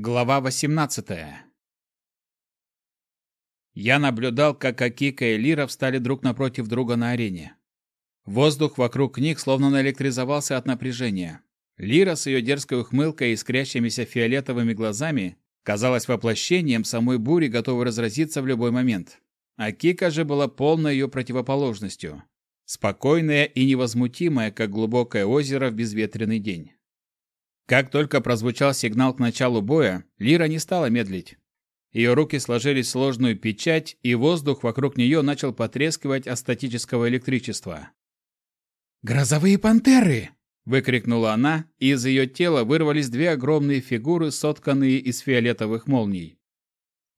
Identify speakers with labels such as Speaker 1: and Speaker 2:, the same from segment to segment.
Speaker 1: Глава 18 Я наблюдал, как Акика и Лира встали друг напротив друга на арене. Воздух вокруг них словно наэлектризовался от напряжения. Лира с ее дерзкой ухмылкой и искрящимися фиолетовыми глазами казалась воплощением самой бури, готовой разразиться в любой момент. Акика же была полной ее противоположностью. Спокойная и невозмутимая, как глубокое озеро в безветренный день. Как только прозвучал сигнал к началу боя, Лира не стала медлить. Ее руки сложились в сложную печать, и воздух вокруг нее начал потрескивать от статического электричества.
Speaker 2: «Грозовые пантеры!»
Speaker 1: – выкрикнула она, и из ее тела вырвались две огромные фигуры, сотканные из фиолетовых молний.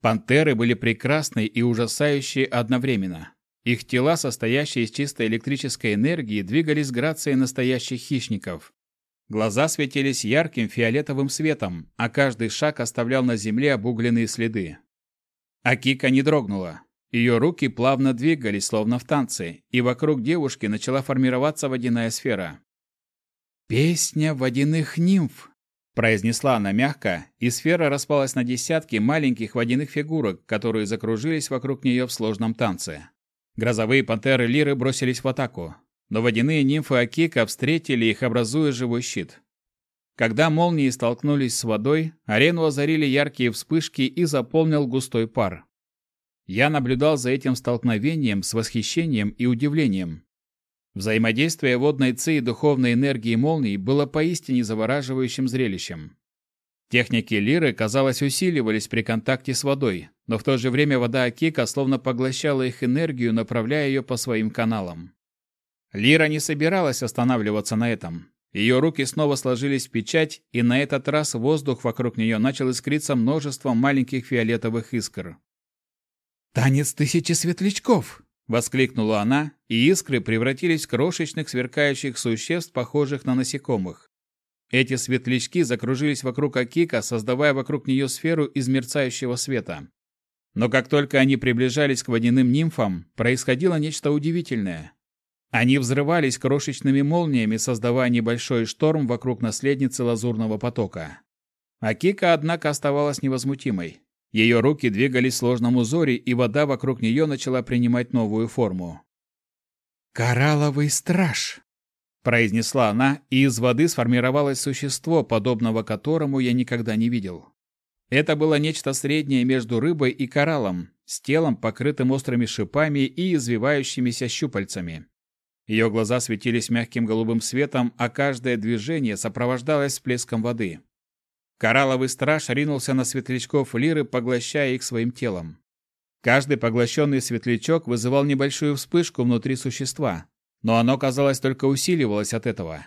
Speaker 1: Пантеры были прекрасны и ужасающие одновременно. Их тела, состоящие из чистой электрической энергии, двигались грацией настоящих хищников. Глаза светились ярким фиолетовым светом, а каждый шаг оставлял на земле обугленные следы. Акика не дрогнула. Ее руки плавно двигались, словно в танце, и вокруг девушки начала формироваться водяная сфера.
Speaker 2: «Песня водяных нимф», – произнесла она мягко, и сфера распалась на десятки маленьких водяных фигурок, которые закружились вокруг нее в сложном танце. Грозовые пантеры Лиры бросились в атаку но водяные нимфы Акика встретили их, образуя живой щит. Когда молнии столкнулись с водой, арену озарили яркие вспышки и заполнил густой пар. Я наблюдал за этим столкновением с восхищением и удивлением. Взаимодействие водной ци и духовной энергии молний было поистине завораживающим зрелищем. Техники лиры, казалось, усиливались при контакте с водой, но в то же время вода Акика словно поглощала их энергию, направляя ее по своим каналам. Лира не собиралась останавливаться на этом. Ее руки снова сложились в печать, и на этот раз воздух вокруг нее начал искриться множеством маленьких фиолетовых искр.
Speaker 1: «Танец тысячи светлячков!» — воскликнула она, и искры превратились в крошечных сверкающих существ, похожих на насекомых. Эти светлячки закружились вокруг Акика, создавая вокруг нее сферу из мерцающего света. Но как только они приближались к водяным нимфам, происходило нечто удивительное. Они взрывались крошечными молниями, создавая небольшой шторм вокруг наследницы лазурного потока. Акика, однако, оставалась невозмутимой. Ее руки двигались в сложном узоре, и вода вокруг нее начала принимать новую форму.
Speaker 2: «Коралловый страж!»
Speaker 1: – произнесла она, и из воды сформировалось существо, подобного которому я никогда не видел. Это было нечто среднее между рыбой и кораллом, с телом, покрытым острыми шипами и извивающимися щупальцами. Ее глаза светились мягким голубым светом, а каждое движение сопровождалось всплеском воды. Коралловый страж ринулся на светлячков лиры, поглощая их своим телом. Каждый поглощенный светлячок вызывал небольшую вспышку внутри существа, но оно, казалось, только усиливалось от этого.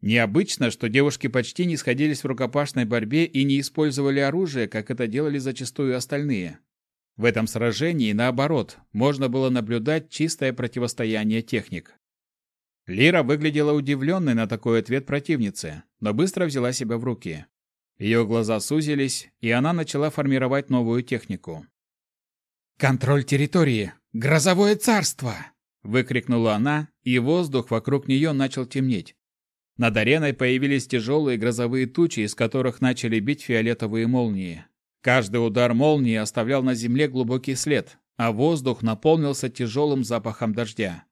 Speaker 1: Необычно, что девушки почти не сходились в рукопашной борьбе и не использовали оружие, как это делали зачастую остальные. В этом сражении, наоборот, можно было наблюдать чистое противостояние техник. Лира выглядела удивленной на такой ответ противницы, но быстро взяла себя в руки. Ее глаза сузились, и она начала формировать новую технику.
Speaker 2: «Контроль территории! Грозовое царство!» — выкрикнула она, и воздух вокруг нее начал темнеть.
Speaker 1: Над ареной появились тяжелые грозовые тучи, из которых начали бить фиолетовые молнии. Каждый удар молнии оставлял на земле глубокий след, а воздух наполнился тяжелым запахом дождя.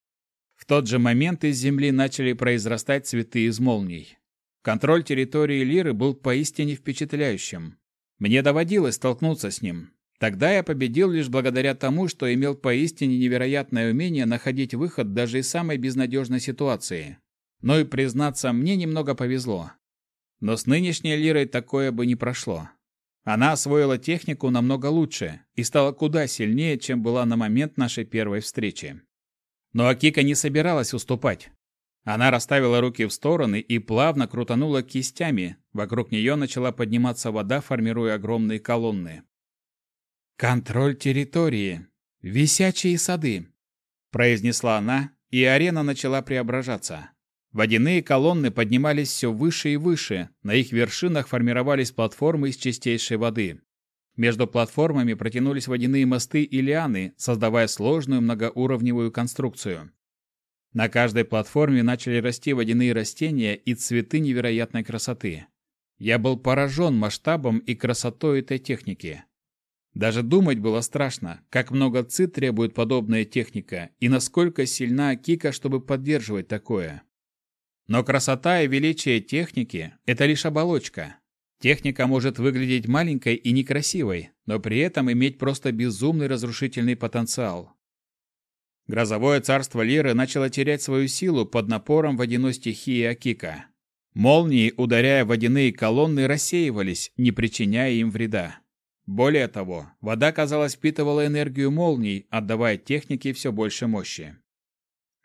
Speaker 1: В тот же момент из земли начали произрастать цветы из молний. Контроль территории Лиры был поистине впечатляющим. Мне доводилось столкнуться с ним. Тогда я победил лишь благодаря тому, что имел поистине невероятное умение находить выход даже из самой безнадежной ситуации. Но и признаться, мне немного повезло. Но с нынешней Лирой такое бы не прошло. Она освоила технику намного лучше и стала куда сильнее, чем была на момент нашей первой встречи. Но Акика не собиралась уступать. Она расставила руки в стороны и плавно крутанула кистями. Вокруг нее начала подниматься вода, формируя огромные колонны.
Speaker 2: «Контроль территории. Висячие сады», – произнесла она, и арена начала преображаться. Водяные колонны поднимались все выше и выше, на их вершинах формировались платформы из чистейшей воды. Между платформами протянулись водяные мосты и лианы, создавая сложную многоуровневую конструкцию. На каждой платформе начали расти водяные растения и цветы невероятной красоты.
Speaker 1: Я был поражен масштабом и красотой этой техники. Даже думать было страшно, как много ци требует подобная техника и насколько сильна Кика, чтобы поддерживать такое. Но красота и величие техники – это лишь оболочка. Техника может выглядеть маленькой и некрасивой, но при этом иметь просто безумный разрушительный потенциал. Грозовое царство Лиры начало терять свою силу под напором водяной стихии Акика. Молнии, ударяя водяные колонны, рассеивались, не причиняя им вреда. Более того, вода, казалось, впитывала энергию молний, отдавая технике все больше мощи.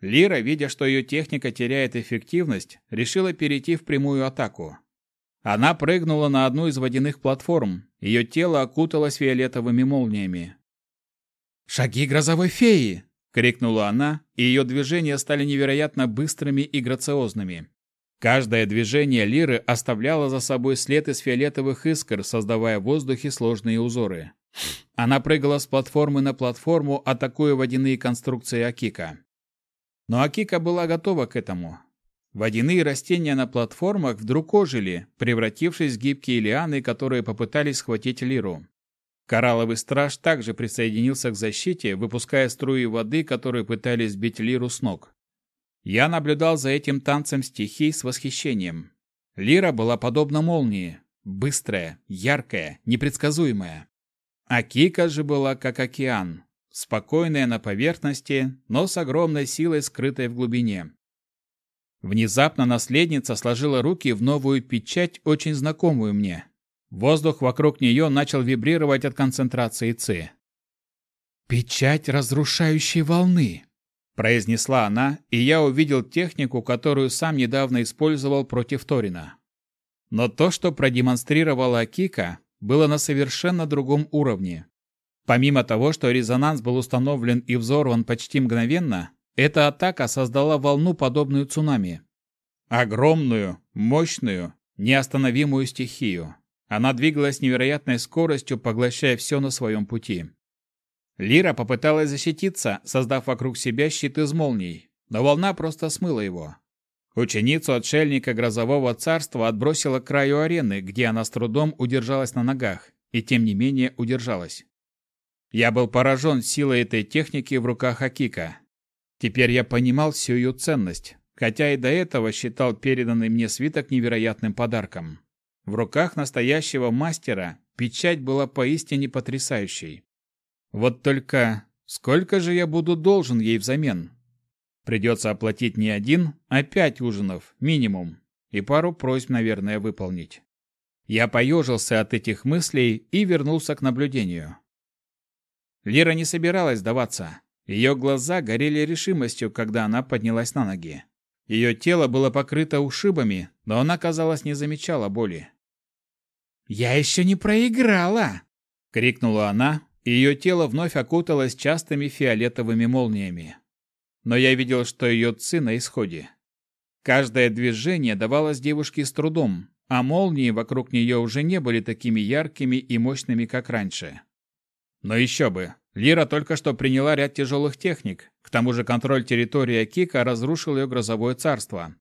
Speaker 1: Лира, видя, что ее техника теряет эффективность, решила перейти в прямую атаку. Она прыгнула на одну из водяных платформ, ее тело окуталось фиолетовыми молниями. «Шаги грозовой феи!» — крикнула она, и ее движения стали невероятно быстрыми и грациозными. Каждое движение лиры оставляло за собой след из фиолетовых искр, создавая в воздухе сложные узоры. Она прыгала с платформы на платформу, атакуя водяные конструкции Акика. Но Акика была готова к этому. Водяные растения на платформах вдруг ожили, превратившись в гибкие лианы, которые попытались схватить лиру. Коралловый страж также присоединился к защите, выпуская струи воды, которые пытались сбить лиру с ног. Я наблюдал за этим танцем стихий с восхищением. Лира была подобна молнии, быстрая, яркая, непредсказуемая. А Кика же была как океан, спокойная на поверхности, но с огромной силой, скрытой в глубине. Внезапно наследница сложила руки в новую печать, очень знакомую мне. Воздух вокруг нее начал вибрировать от концентрации ЦИ. «Печать разрушающей волны», произнесла она, и я увидел технику, которую сам недавно использовал против Торина. Но то, что продемонстрировала Кика, было на совершенно другом уровне. Помимо того, что резонанс был установлен и взорван почти мгновенно, эта атака создала волну, подобную цунами. Огромную, мощную, неостановимую стихию. Она двигалась невероятной скоростью, поглощая все на своем пути. Лира попыталась защититься, создав вокруг себя щит из молний, но волна просто смыла его. Ученицу отшельника Грозового царства отбросила к краю арены, где она с трудом удержалась на ногах, и тем не менее удержалась. Я был поражен силой этой техники в руках Акика. Теперь я понимал всю ее ценность, хотя и до этого считал переданный мне свиток невероятным подарком. В руках настоящего мастера печать была поистине потрясающей. Вот только сколько же я буду должен ей взамен? Придется оплатить не один, а пять ужинов, минимум, и пару просьб, наверное, выполнить. Я поежился от этих мыслей и вернулся к наблюдению. Лира не собиралась сдаваться. Ее глаза горели решимостью, когда она поднялась на ноги. Ее тело было покрыто ушибами, но она, казалось, не замечала боли. «Я еще не проиграла!» — крикнула она, и ее тело вновь окуталось частыми фиолетовыми молниями. Но я видел, что ее ци на исходе. Каждое движение давалось девушке с трудом, а молнии вокруг нее уже не были такими яркими и мощными, как раньше. Но еще бы, Лира только что приняла ряд тяжелых техник, к тому же контроль территории Кика разрушил ее грозовое царство.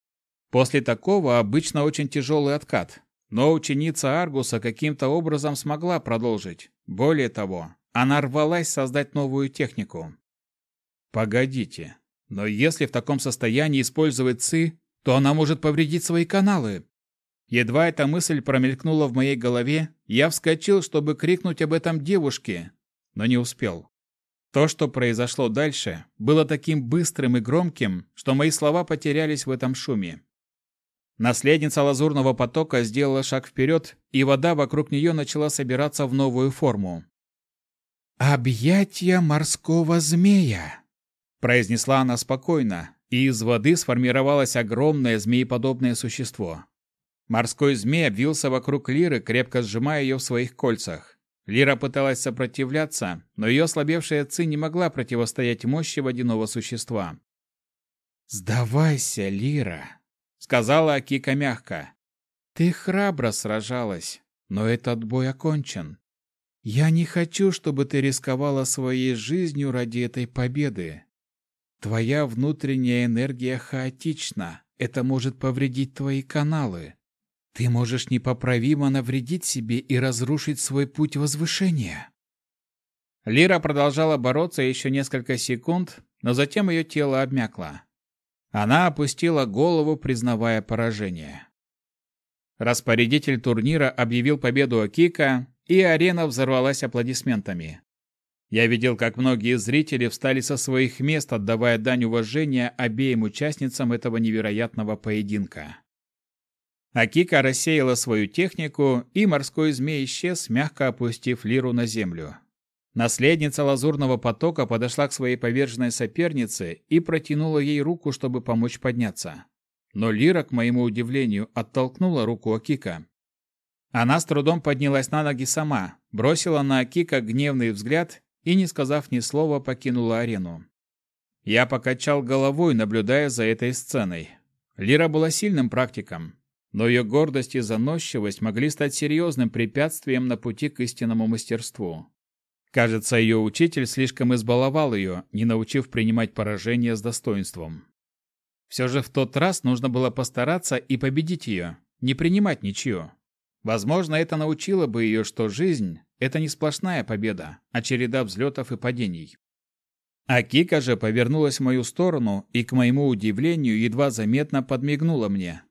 Speaker 1: После такого обычно очень тяжелый откат, но ученица Аргуса каким-то образом смогла продолжить. Более того, она рвалась создать новую технику. Погодите, но если в таком состоянии использовать ЦИ, то она может повредить свои каналы. Едва эта мысль промелькнула в моей голове, я вскочил, чтобы крикнуть об этом девушке, но не успел. То, что произошло дальше, было таким быстрым и громким, что мои слова потерялись в этом шуме. Наследница лазурного потока сделала шаг вперед, и вода вокруг нее начала собираться в новую форму. «Объятья морского змея!» произнесла она спокойно, и из воды сформировалось огромное змееподобное существо. Морской змей обвился вокруг Лиры, крепко сжимая ее в своих кольцах. Лира пыталась сопротивляться, но ее ослабевшая ци не могла противостоять мощи водяного существа. «Сдавайся, Лира», — сказала Акика мягко. «Ты храбро сражалась, но этот бой окончен. Я не хочу, чтобы ты рисковала своей жизнью ради этой победы. Твоя внутренняя энергия хаотична. Это может повредить твои каналы.
Speaker 2: Ты можешь непоправимо навредить себе и разрушить свой путь возвышения.
Speaker 1: Лира продолжала бороться еще несколько секунд, но затем ее тело обмякло. Она опустила голову, признавая поражение. Распорядитель турнира объявил победу Акика, и арена взорвалась аплодисментами. Я видел, как многие зрители встали со своих мест, отдавая дань уважения обеим участницам этого невероятного поединка. Акика рассеяла свою технику, и морской змей исчез, мягко опустив лиру на землю. Наследница лазурного потока подошла к своей поверженной сопернице и протянула ей руку, чтобы помочь подняться. Но Лира, к моему удивлению, оттолкнула руку Акика. Она с трудом поднялась на ноги сама, бросила на Акика гневный взгляд и, не сказав ни слова, покинула арену. Я покачал головой, наблюдая за этой сценой. Лира была сильным практиком, но ее гордость и заносчивость могли стать серьезным препятствием на пути к истинному мастерству. Кажется, ее учитель слишком избаловал ее, не научив принимать поражение с достоинством. Все же в тот раз нужно было постараться и победить ее, не принимать ничью. Возможно, это научило бы ее, что жизнь – это не сплошная победа, а череда взлетов и падений. А Кика же повернулась в мою сторону и, к моему удивлению, едва заметно подмигнула мне,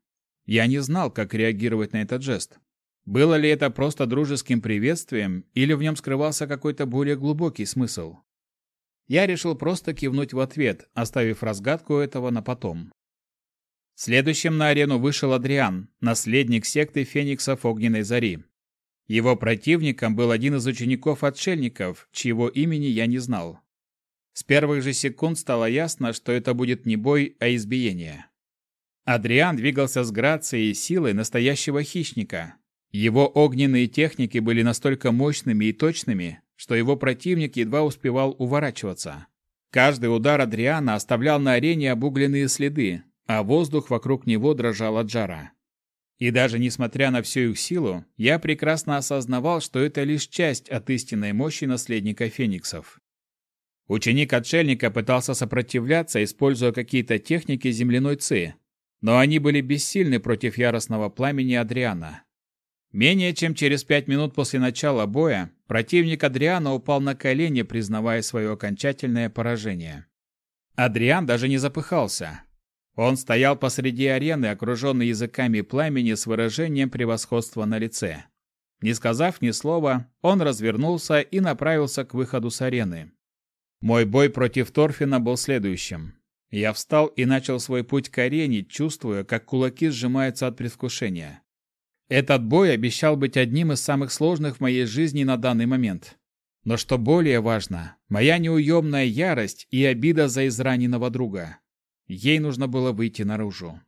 Speaker 1: я не знал, как реагировать на этот жест. Было ли это просто дружеским приветствием, или в нем скрывался какой-то более глубокий смысл? Я решил просто кивнуть в ответ, оставив разгадку этого на потом. Следующим на арену вышел Адриан, наследник секты Фениксов Огненной Зари. Его противником был один из учеников-отшельников, чьего имени я не знал. С первых же секунд стало ясно, что это будет не бой, а избиение. Адриан двигался с грацией и силой настоящего хищника. Его огненные техники были настолько мощными и точными, что его противник едва успевал уворачиваться. Каждый удар Адриана оставлял на арене обугленные следы, а воздух вокруг него дрожал от жара. И даже несмотря на всю их силу, я прекрасно осознавал, что это лишь часть от истинной мощи наследника фениксов. Ученик отшельника пытался сопротивляться, используя какие-то техники земляной ци, но они были бессильны против яростного пламени Адриана. Менее чем через пять минут после начала боя противник Адриана упал на колени, признавая свое окончательное поражение. Адриан даже не запыхался. Он стоял посреди арены, окруженный языками пламени с выражением превосходства на лице. Не сказав ни слова, он развернулся и направился к выходу с арены. Мой бой против Торфина был следующим. Я встал и начал свой путь к арене, чувствуя, как кулаки сжимаются от предвкушения. Этот бой обещал быть одним из самых сложных в моей жизни на данный момент. Но что более важно, моя неуемная ярость и обида за израненного друга. Ей нужно было выйти наружу.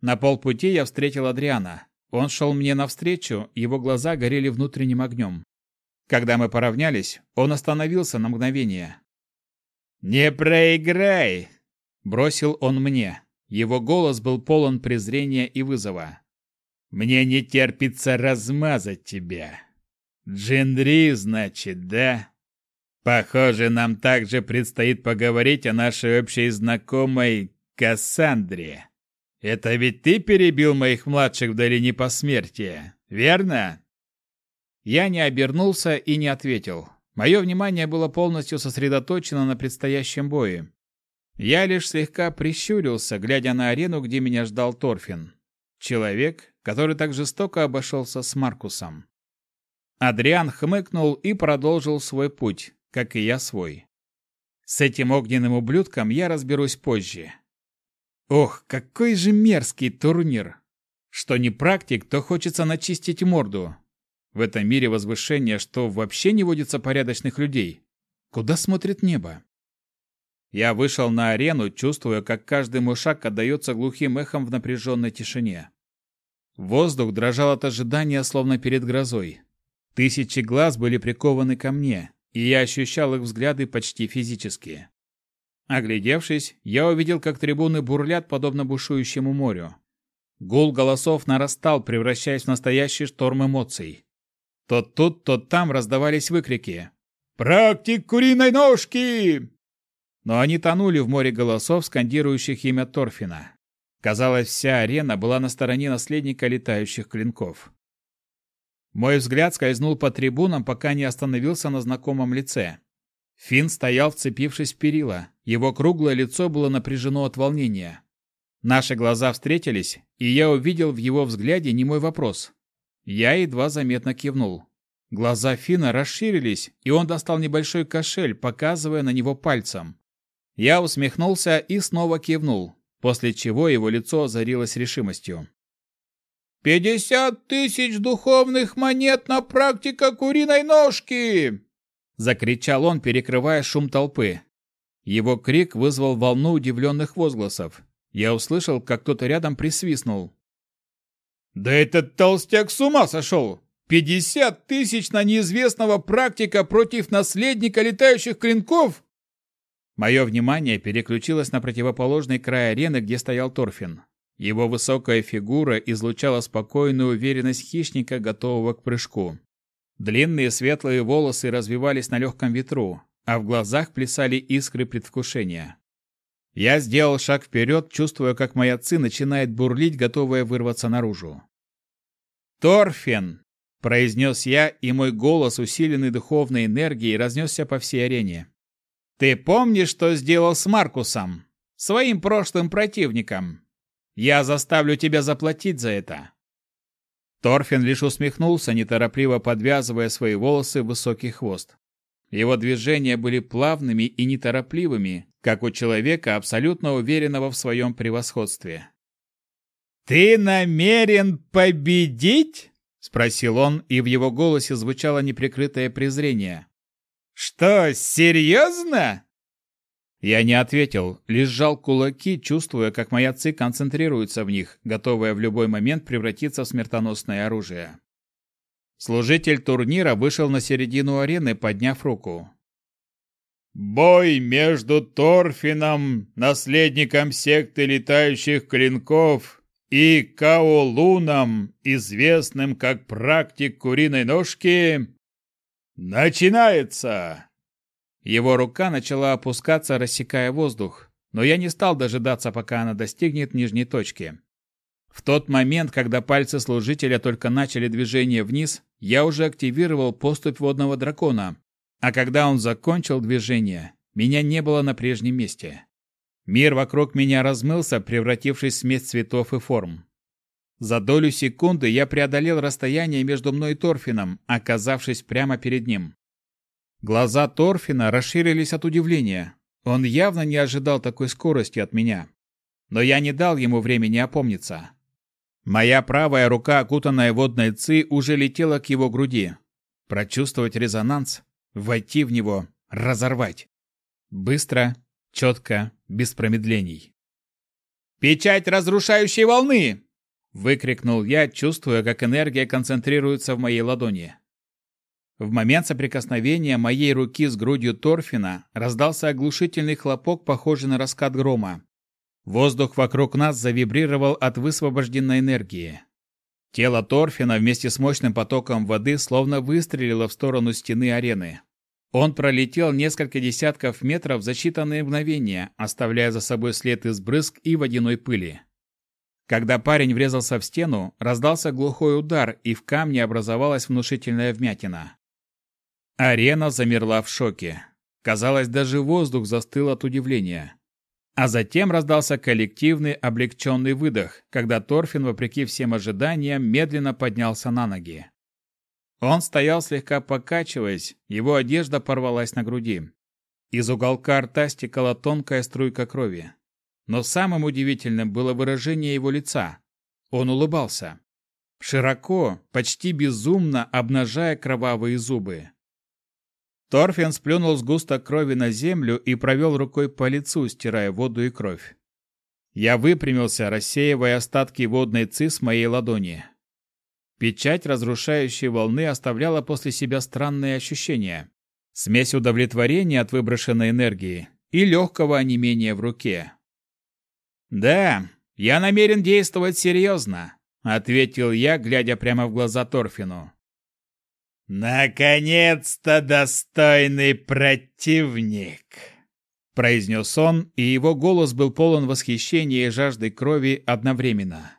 Speaker 1: На полпути я встретил Адриана. Он шел мне навстречу, его глаза горели внутренним огнем. Когда мы поравнялись, он остановился на мгновение, «Не проиграй!» – бросил он мне. Его голос был полон презрения и вызова. «Мне не терпится размазать тебя. Джиндри, значит, да? Похоже, нам также предстоит поговорить о нашей общей знакомой Кассандре. Это ведь ты перебил моих младших в долине посмертия, верно?» Я не обернулся и не ответил. Мое внимание было полностью сосредоточено на предстоящем бое. Я лишь слегка прищурился, глядя на арену, где меня ждал Торфин. Человек, который так жестоко обошелся с Маркусом. Адриан хмыкнул и продолжил свой путь, как и я свой. С этим огненным ублюдком я разберусь позже. Ох, какой же мерзкий турнир! Что не практик, то хочется начистить морду, в этом мире возвышения что, вообще не водится порядочных людей? Куда смотрит небо? Я вышел на арену, чувствуя, как каждый мой шаг отдается глухим эхом в напряженной тишине. Воздух дрожал от ожидания, словно перед грозой. Тысячи глаз были прикованы ко мне, и я ощущал их взгляды почти физически. Оглядевшись, я увидел, как трибуны бурлят, подобно бушующему морю. Гул голосов нарастал, превращаясь в настоящий шторм эмоций. То тут, то там раздавались выкрики. «Практик куриной ножки!» Но они тонули в море голосов, скандирующих имя Торфина. Казалось, вся арена была на стороне наследника летающих клинков. Мой взгляд скользнул по трибунам, пока не остановился на знакомом лице. Финн стоял, вцепившись в перила. Его круглое лицо было напряжено от волнения. Наши глаза встретились, и я увидел в его взгляде немой вопрос. Я едва заметно кивнул. Глаза Фина расширились, и он достал небольшой кошель, показывая на него пальцем. Я усмехнулся и снова кивнул, после чего его лицо озарилось решимостью. «Пятьдесят тысяч духовных монет на практика куриной ножки!» Закричал он, перекрывая шум толпы. Его крик вызвал волну удивленных возгласов. Я услышал, как кто-то рядом присвистнул. «Да этот толстяк с ума сошел! Пятьдесят тысяч на неизвестного практика против наследника летающих клинков!» Мое внимание переключилось на противоположный край арены, где стоял Торфин. Его высокая фигура излучала спокойную уверенность хищника, готового к прыжку. Длинные светлые волосы развивались на легком ветру, а в глазах плясали искры предвкушения. Я сделал шаг вперед, чувствуя, как моя ци начинает бурлить, готовая вырваться наружу. «Торфин!» – произнес я, и мой голос, усиленный духовной энергией, разнесся по всей арене. «Ты помнишь, что сделал с Маркусом? Своим прошлым противником? Я заставлю тебя заплатить за это. Торфин лишь усмехнулся, неторопливо подвязывая свои волосы в высокий хвост. Его движения были плавными и неторопливыми, как у человека, абсолютно уверенного в своем превосходстве. «Ты намерен победить?» — спросил он, и в его голосе звучало неприкрытое презрение. «Что, серьезно?» Я не ответил, лишь сжал кулаки, чувствуя, как моя ци концентрируется в них, готовая в любой момент превратиться в смертоносное оружие. Служитель турнира вышел на середину арены, подняв руку. «Бой между Торфином, наследником секты летающих клинков, и Каолуном, известным как практик куриной ножки, начинается!» Его рука начала опускаться, рассекая воздух, но я не стал дожидаться, пока она достигнет нижней точки. В тот момент, когда пальцы служителя только начали движение вниз, я уже активировал поступь водного дракона, а когда он закончил движение, меня не было на прежнем месте. Мир вокруг меня размылся, превратившись в смесь цветов и форм. За долю секунды я преодолел расстояние между мной и Торфином, оказавшись прямо перед ним. Глаза Торфина расширились от удивления. Он явно не ожидал такой скорости от меня. Но я не дал ему времени опомниться. Моя правая рука, окутанная водной ци, уже летела к его груди. Прочувствовать резонанс, войти в него, разорвать. Быстро, четко, без промедлений. «Печать разрушающей волны!» — выкрикнул я, чувствуя, как энергия концентрируется в моей ладони. В момент соприкосновения моей руки с грудью Торфина раздался оглушительный хлопок, похожий на раскат грома. Воздух вокруг нас завибрировал от высвобожденной энергии. Тело Торфина вместе с мощным потоком воды словно выстрелило в сторону стены арены. Он пролетел несколько десятков метров за считанные мгновения, оставляя за собой след из брызг и водяной пыли. Когда парень врезался в стену, раздался глухой удар, и в камне образовалась внушительная вмятина. Арена замерла в шоке. Казалось, даже воздух застыл от удивления. А затем раздался коллективный облегченный выдох, когда Торфин, вопреки всем ожиданиям, медленно поднялся на ноги. Он стоял слегка покачиваясь, его одежда порвалась на груди. Из уголка рта стекала тонкая струйка крови. Но самым удивительным было выражение его лица. Он улыбался. Широко, почти безумно обнажая кровавые зубы. Торфин сплюнул сгусток крови на землю и провел рукой по лицу, стирая воду и кровь. Я выпрямился, рассеивая остатки водной ци с моей ладони. Печать разрушающей волны оставляла после себя странные ощущения. Смесь удовлетворения от выброшенной энергии и легкого онемения в руке. «Да, я намерен действовать серьезно», — ответил я, глядя прямо в глаза Торфину. «Наконец-то достойный противник!» произнес он, и его голос был полон восхищения и жажды крови одновременно.